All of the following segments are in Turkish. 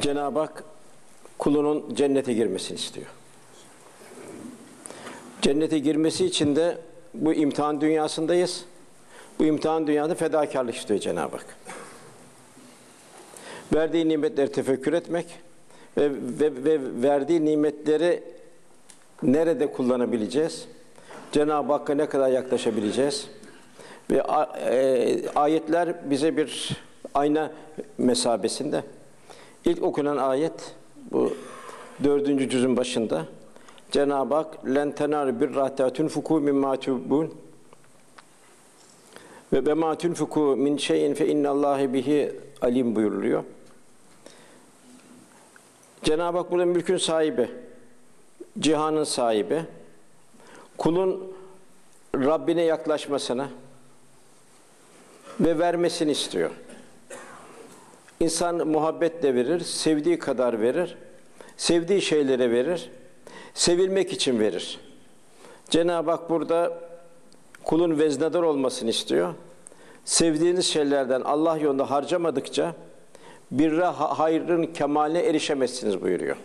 Cenab-ı Hak kulunun cennete girmesini istiyor. Cennete girmesi için de bu imtihan dünyasındayız. Bu imtihan dünyada fedakarlık istiyor Cenab-ı Hak. Verdiği nimetleri tefekkür etmek ve, ve, ve verdiği nimetleri nerede kullanabileceğiz? Cenab-ı Hakk'a ne kadar yaklaşabileceğiz? Ve e, ayetler bize bir ayna mesabesinde. İlk okunan ayet bu dördüncü cüzün başında. Cenab-ı Hak len bir rahtatun fuku mimma tubun ve be ma tunfiku min şeyin fe innallahi bihi alim buyuruluyor. Cenab-ı Hak burada mülkün sahibi, cihanın sahibi, kulun Rabbine yaklaşmasına ve vermesini istiyor. İnsan muhabbetle verir, sevdiği kadar verir, sevdiği şeylere verir, sevilmek için verir. Cenab-ı Hak burada kulun veznedar olmasını istiyor. Sevdiğiniz şeylerden Allah yolunda harcamadıkça birre hayrın kemaline erişemezsiniz buyuruyor.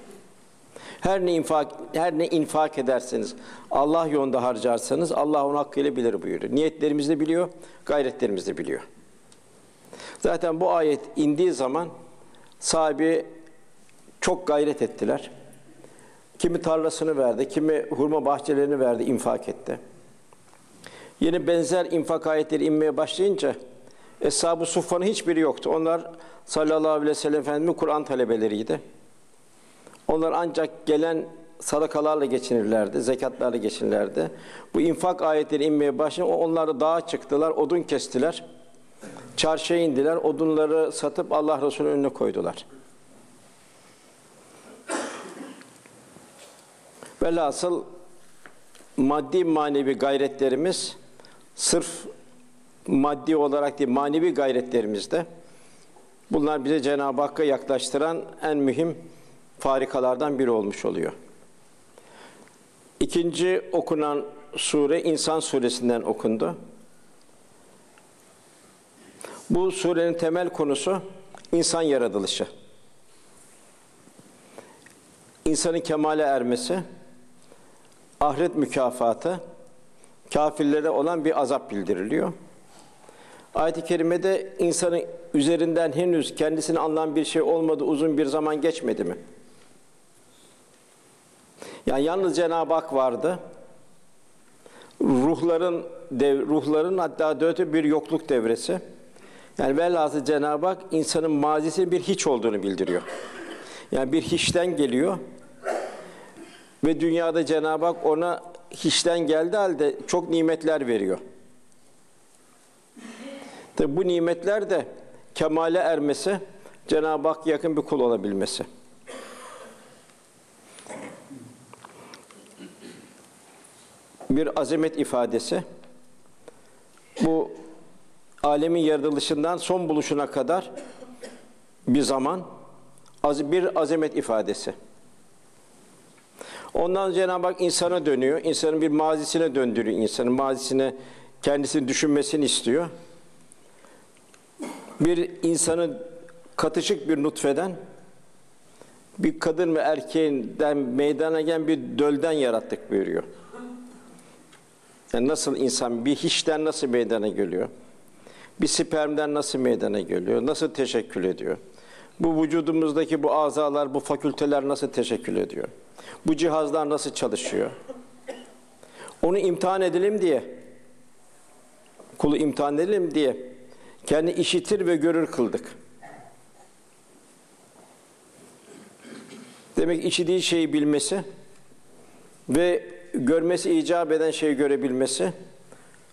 Her ne infak her ne infak ederseniz, Allah yolunda harcarsanız Allah onu hakkıyla bilir buyuruyor. Niyetlerimizi biliyor, gayretlerimizi biliyor. Zaten bu ayet indiği zaman sahibi çok gayret ettiler. Kimi tarlasını verdi, kimi hurma bahçelerini verdi, infak etti. Yine benzer infak ayetleri inmeye başlayınca Eshab-ı Suffa'nın hiçbiri yoktu. Onlar sallallahu aleyhi ve sellem Efendimiz'in Kur'an talebeleriydi. Onlar ancak gelen sadakalarla geçinirlerdi, zekatlarla geçinirlerdi. Bu infak ayetleri inmeye başlayınca onlar da dağa çıktılar, odun kestiler. Çarşıya indiler, odunları satıp Allah Resulü'nün önüne koydular. Velhasıl maddi manevi gayretlerimiz sırf maddi olarak değil, manevi gayretlerimizde bunlar bize Cenab-ı Hakk'a yaklaştıran en mühim farikalardan biri olmuş oluyor. İkinci okunan sure İnsan suresinden okundu. Bu surenin temel konusu insan yaratılışı. İnsanın kemale ermesi, ahiret mükafatı, kafirlere olan bir azap bildiriliyor. Ayet-i kerimede insanın üzerinden henüz kendisini anlayan bir şey olmadı, uzun bir zaman geçmedi mi? Yani yalnız Cenab-ı Hak vardı. Ruhların dev, ruhların hatta dörtte bir yokluk devresi. Yani velhasıl Cenab-ı Hak insanın mazisinin bir hiç olduğunu bildiriyor. Yani bir hiçten geliyor ve dünyada Cenab-ı Hak ona hiçten geldi halde çok nimetler veriyor. Tabi bu nimetler de kemale ermesi, Cenab-ı Hak yakın bir kul olabilmesi. Bir azamet ifadesi. Bu alemin yaratılışından son buluşuna kadar bir zaman bir azamet ifadesi. Ondan Cenab-ı Hak insana dönüyor. İnsanın bir mazisine döndürüyor. İnsanın mazisine kendisini düşünmesini istiyor. Bir insanı katışık bir nutfeden bir kadın ve erkeğinden meydana gelen bir dölden yarattık buyuruyor. Yani nasıl insan bir hiçten nasıl meydana geliyor? Bir spermden nasıl meydana geliyor? Nasıl teşekkül ediyor? Bu vücudumuzdaki bu azalar, bu fakülteler nasıl teşekkül ediyor? Bu cihazlar nasıl çalışıyor? Onu imtihan edelim diye, kulu imtihan edelim diye kendi işitir ve görür kıldık. Demek işitiği şeyi bilmesi ve görmesi icap eden şeyi görebilmesi,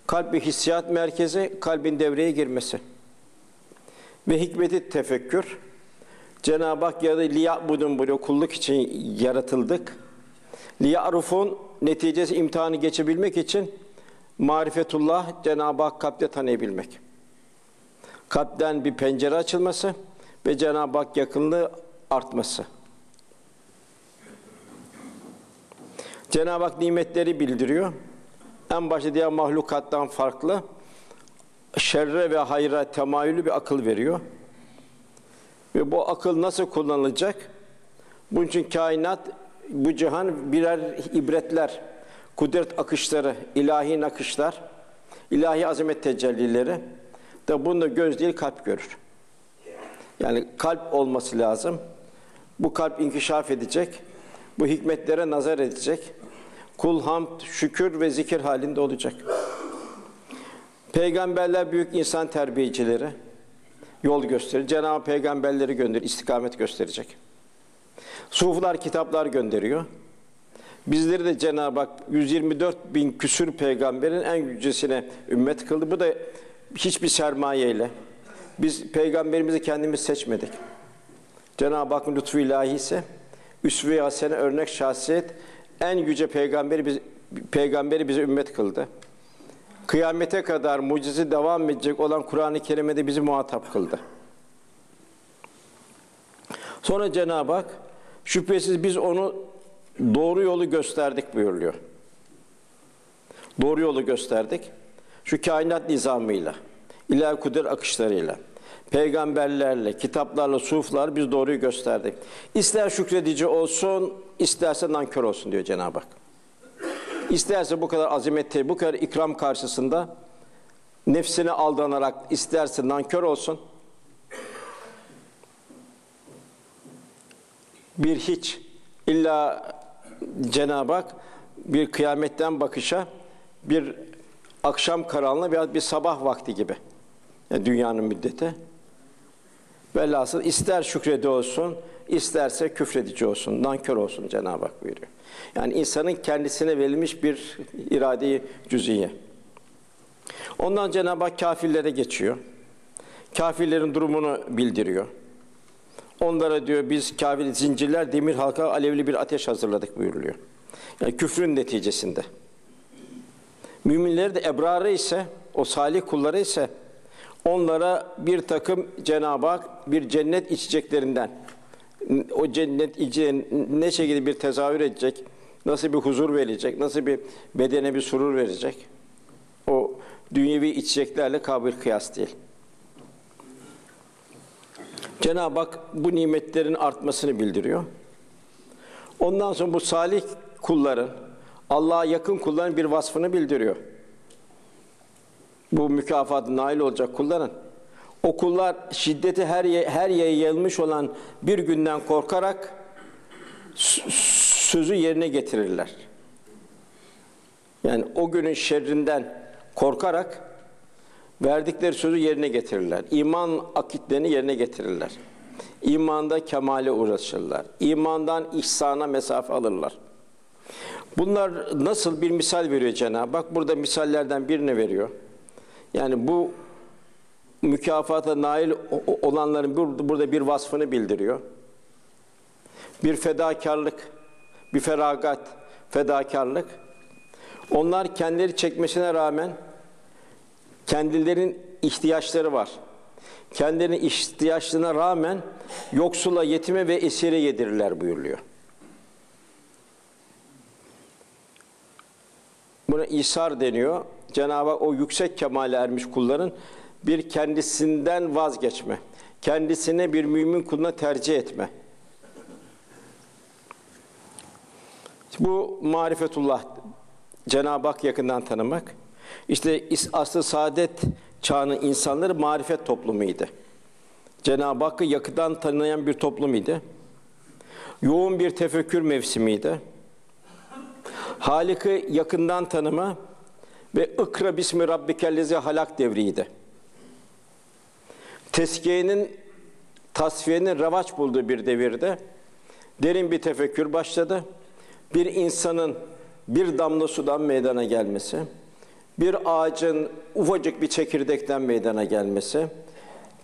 kalp bir hissiyat merkezi, kalbin devreye girmesi ve hikmeti tefekkür, Cenab-ı Hak ya da liya'budun buyuruyor, kulluk için yaratıldık. Liya'rufun neticesi imtihanı geçebilmek için marifetullah Cenab-ı Hak kalpte tanıyabilmek. Kalpten bir pencere açılması ve Cenab-ı Hak yakınlığı artması. Cenab-ı Hak nimetleri bildiriyor. En başta diğer mahlukattan farklı şerre ve hayra temayülü bir akıl veriyor. Ve bu akıl nasıl kullanılacak? Bunun için kainat, bu cihan birer ibretler, kudret akışları, ilahi nakışlar, ilahi azamet tecellileri da bunu göz değil kalp görür. Yani kalp olması lazım. Bu kalp inkişaf edecek. Bu hikmetlere nazar edecek. Kul hamd, şükür ve zikir halinde olacak. Peygamberler büyük insan terbiyecileri yol gösterir. Cenab-ı Peygamberleri gönderir, istikamet gösterecek. Suflar kitaplar gönderiyor. Bizleri de Cenab-ı Hak 124 bin küsür peygamberin en yücesine ümmet kıldı. Bu da hiçbir sermayeyle. Biz peygamberimizi kendimiz seçmedik. Cenab-ı Hakk'ın lütfu ilahi ise üsve-i hasene örnek şahsiyet en yüce peygamberi biz, peygamberi bize ümmet kıldı. Kıyamete kadar mucize devam edecek olan Kur'an-ı Kerim'e bizi muhatap kıldı. Sonra Cenab-ı Hak şüphesiz biz onu doğru yolu gösterdik buyuruyor. Doğru yolu gösterdik. Şu kainat nizamıyla, ilahi kudret akışlarıyla, peygamberlerle, kitaplarla, suflar biz doğruyu gösterdik. İster şükredici olsun, isterse nankör olsun diyor Cenab-ı Hak. İsterse bu kadar azimette, bu kadar ikram karşısında nefsine aldanarak isterse nankör olsun. Bir hiç illa Cenab-ı Hak bir kıyametten bakışa bir akşam karanlığı veya bir sabah vakti gibi. Yani dünyanın müddeti. Velhasıl ister şükredi olsun, isterse küfredici olsun, nankör olsun Cenab-ı Hak buyuruyor. Yani insanın kendisine verilmiş bir irade-i cüziye. Ondan Cenab-ı Hak kafirlere geçiyor. Kafirlerin durumunu bildiriyor. Onlara diyor biz kafir zincirler demir halka alevli bir ateş hazırladık buyuruluyor. Yani küfrün neticesinde. Müminleri de ebrarı ise o salih kulları ise onlara bir takım Cenab-ı Hak bir cennet içeceklerinden o cennet içeceğin ne şekilde bir tezahür edecek, nasıl bir huzur verecek, nasıl bir bedene bir surur verecek. O dünyevi içeceklerle kabil kıyas değil. Cenab-ı Hak bu nimetlerin artmasını bildiriyor. Ondan sonra bu salih kulların, Allah'a yakın kulların bir vasfını bildiriyor. Bu mükafatı nail olacak kulların. O kullar şiddeti her her yere yayılmış olan bir günden korkarak sözü yerine getirirler. Yani o günün şerrinden korkarak verdikleri sözü yerine getirirler. İman akitlerini yerine getirirler. İmanda kemale uğraşırlar. İmandan ihsana mesafe alırlar. Bunlar nasıl bir misal veriyor Cenab-ı Hak? Burada misallerden birini veriyor. Yani bu mükafata nail olanların burada bir vasfını bildiriyor. Bir fedakarlık, bir feragat, fedakarlık. Onlar kendileri çekmesine rağmen kendilerinin ihtiyaçları var. Kendilerinin ihtiyaçlarına rağmen yoksula, yetime ve esire yedirirler buyuruluyor. Buna isar deniyor. Cenab-ı Hak o yüksek kemale ermiş kulların bir kendisinden vazgeçme, kendisine bir mümin kuluna tercih etme. Bu marifetullah, Cenab-ı Hak yakından tanımak. İşte aslı saadet çağının insanları marifet toplumuydu. Cenab-ı Hakk'ı yakından tanıyan bir toplumuydu. Yoğun bir tefekkür mevsimiydi. Halik'i yakından tanıma ve ikra bismi rabbikellezi halak devriydi. Teskiyenin, tasfiyenin revaç bulduğu bir devirde derin bir tefekkür başladı. Bir insanın bir damla sudan meydana gelmesi, bir ağacın ufacık bir çekirdekten meydana gelmesi,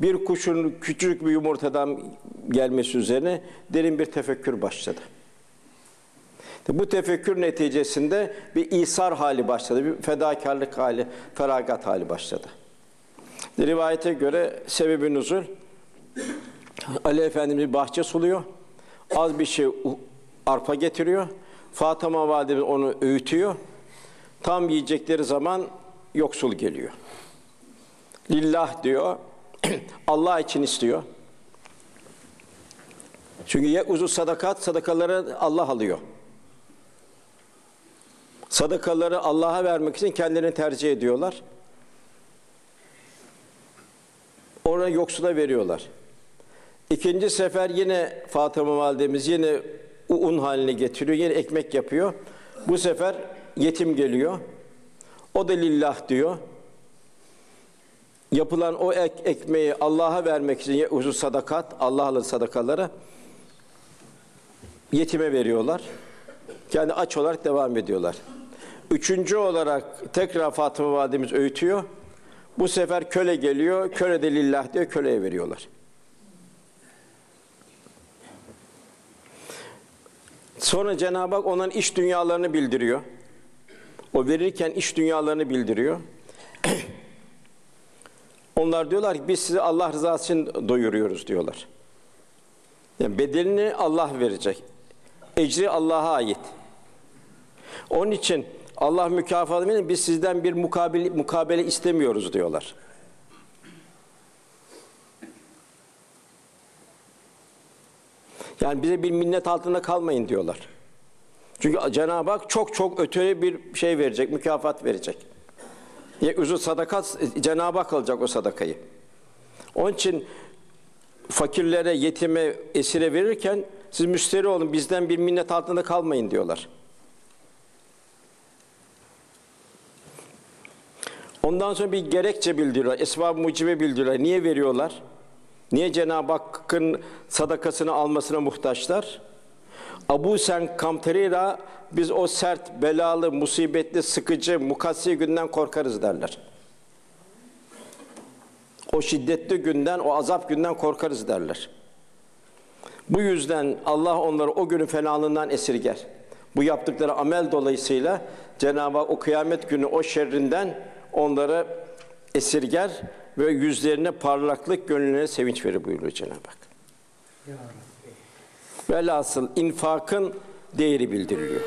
bir kuşun küçük bir yumurtadan gelmesi üzerine derin bir tefekkür başladı. Bu tefekkür neticesinde bir isar hali başladı, bir fedakarlık hali, feragat hali başladı. Rivayete göre sebebi nuzul Ali Efendimiz bahçe suluyor. Az bir şey arpa getiriyor. Fatıma validemiz onu öğütüyor. Tam yiyecekleri zaman yoksul geliyor. Lillah diyor. Allah için istiyor. Çünkü ye uzu sadakat, sadakaları Allah alıyor. Sadakaları Allah'a vermek için kendilerini tercih ediyorlar. Ona yoksula veriyorlar. İkinci sefer yine Fatıma validemiz yine un haline getiriyor, yine ekmek yapıyor. Bu sefer yetim geliyor. O da lillah diyor. Yapılan o ek, ekmeği Allah'a vermek için uzun sadakat, Allah'ın sadakaları yetime veriyorlar. Kendi aç olarak devam ediyorlar. Üçüncü olarak tekrar Fatıma validemiz öğütüyor. Bu sefer köle geliyor, köle de lillah diyor, köleye veriyorlar. Sonra Cenab-ı Hak onların iş dünyalarını bildiriyor. O verirken iş dünyalarını bildiriyor. Onlar diyorlar ki biz sizi Allah rızası için doyuruyoruz diyorlar. Yani bedelini Allah verecek. Ecri Allah'a ait. Onun için Allah mükafatı verin, biz sizden bir mukabele, mukabele istemiyoruz diyorlar. Yani bize bir minnet altında kalmayın diyorlar. Çünkü Cenab-ı Hak çok çok öteye bir şey verecek, mükafat verecek. Ya uzun sadakat Cenab-ı Hak alacak o sadakayı. Onun için fakirlere, yetime, esire verirken siz müşteri olun, bizden bir minnet altında kalmayın diyorlar. Ondan sonra bir gerekçe bildiriyorlar, esbab-ı mucibe bildiriyorlar. Niye veriyorlar? Niye Cenab-ı Hakk'ın sadakasını almasına muhtaçlar? Abu Sen Kamterira biz o sert, belalı, musibetli, sıkıcı, mukassi günden korkarız derler. O şiddetli günden, o azap günden korkarız derler. Bu yüzden Allah onları o günün fenalığından esirger. Bu yaptıkları amel dolayısıyla Cenab-ı Hak o kıyamet günü o şerrinden onları esirger ve yüzlerine parlaklık, gönüllerine sevinç verir buyuruyor Cenab-ı Hak. Velhasıl infakın değeri bildiriliyor.